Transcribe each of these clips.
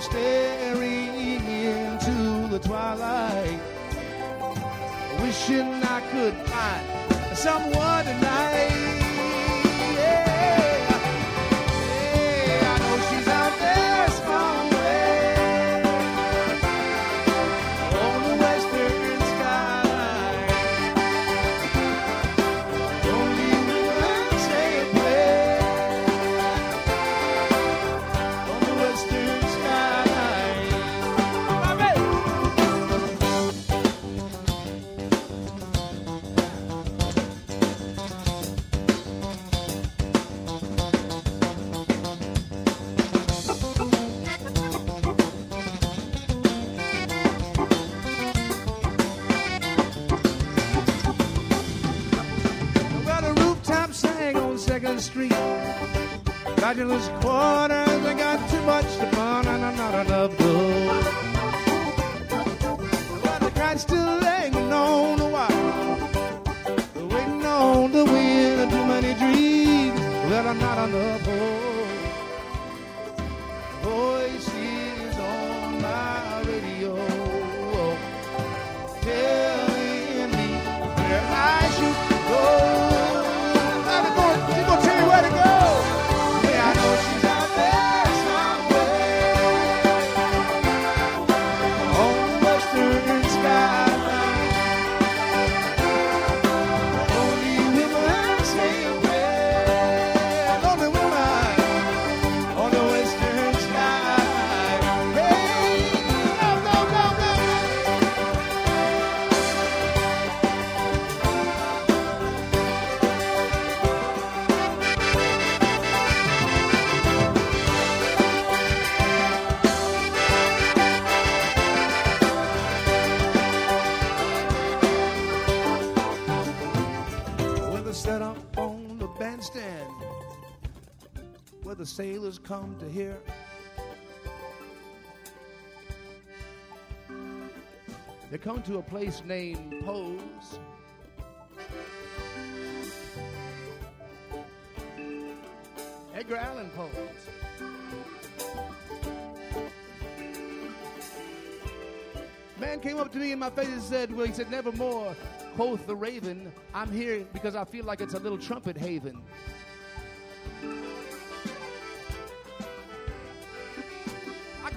Staring into the twilight, wishing I could find someone tonight. Second Street. Fabulous quarters, I got too much to burn and I'm not enough gold. Well, the kite's still hanging on the wire. Waiting on the wind too many dreams. Well, I'm not enough hope. Where the sailors come to hear. They come to a place named Poe's. Edgar Allan Poe's. Man came up to me in my face and said, Well, he said, Nevermore, quoth the raven. I'm here because I feel like it's a little trumpet haven.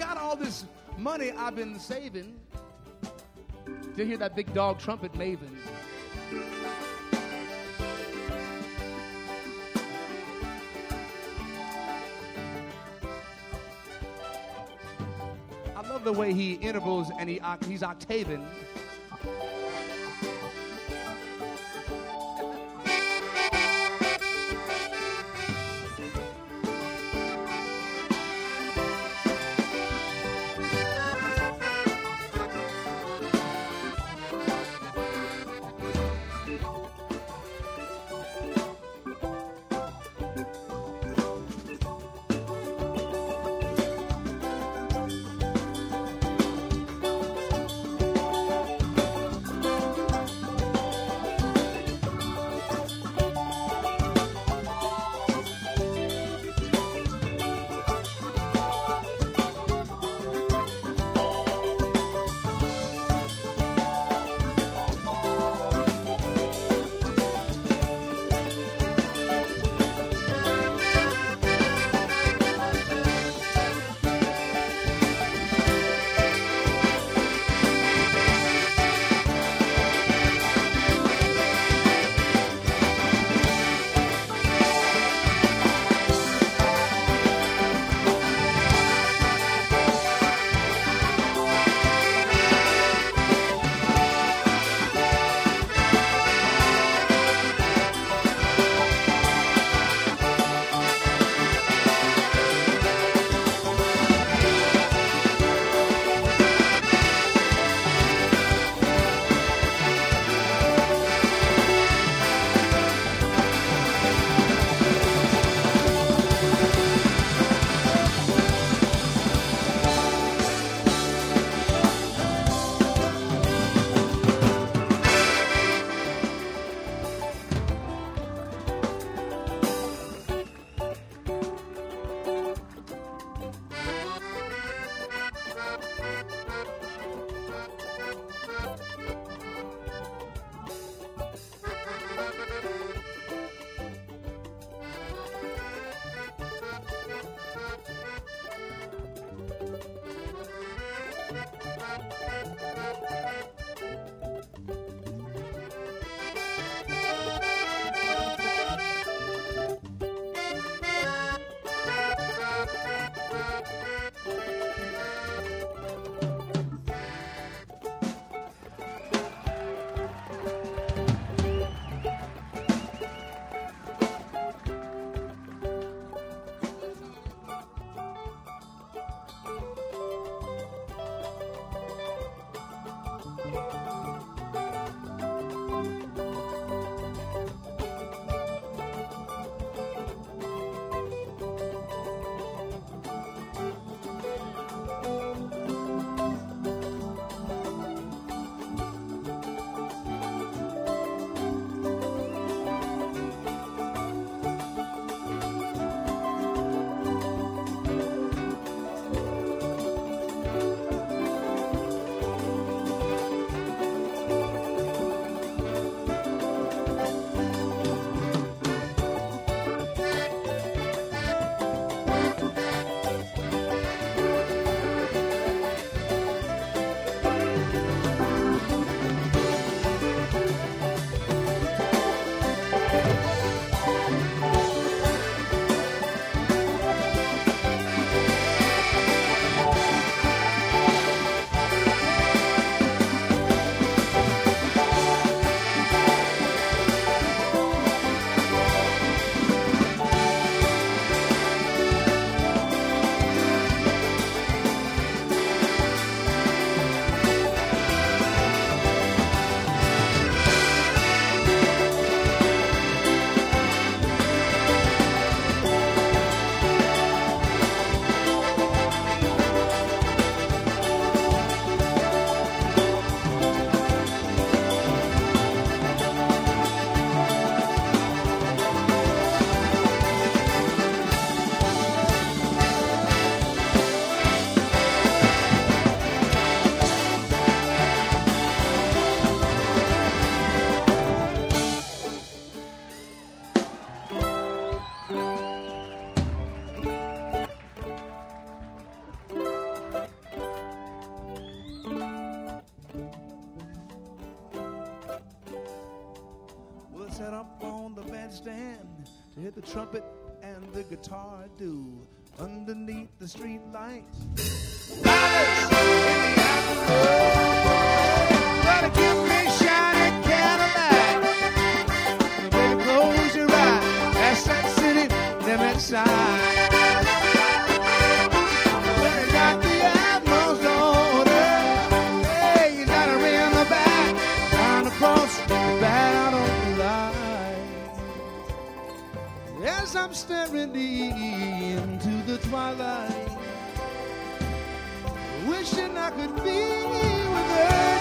Got all this money I've been saving to hear that big dog trumpet maven. I love the way he intervals and he he's octaving. the trumpet and the guitar do underneath the streetlights. into the twilight, wishing I could be with her.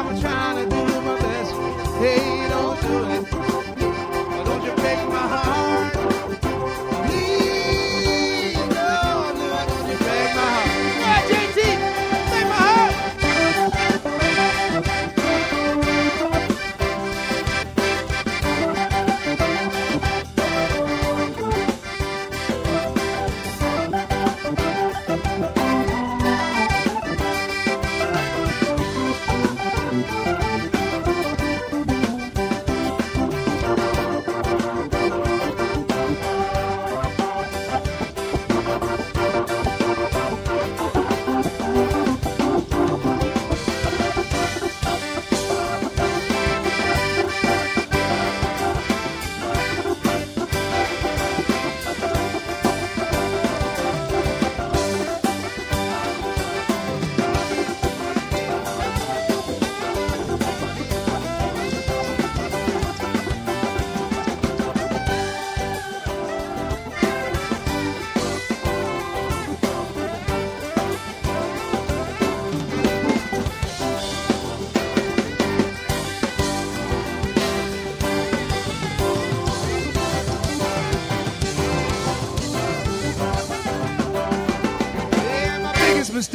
I'm trying to do my best. Hey.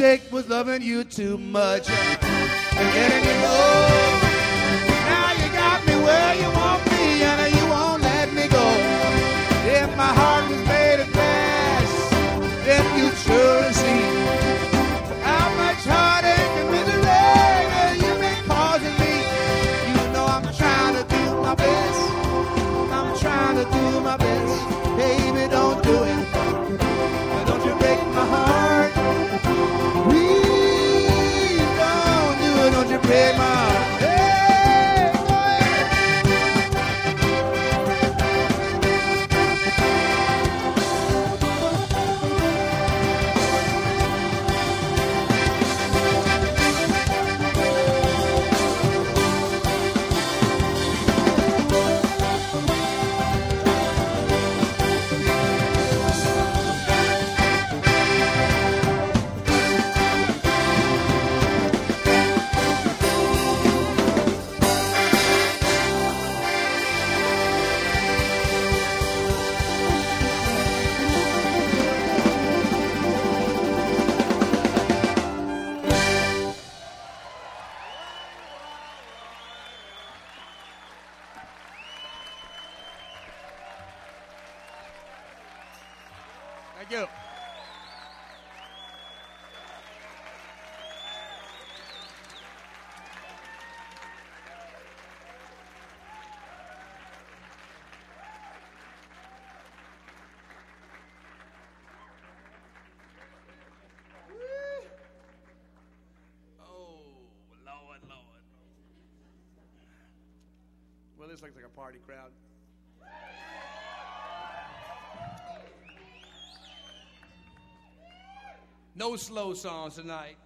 mistake was loving you too much and getting you oh. home. This looks like a party crowd. No slow songs tonight.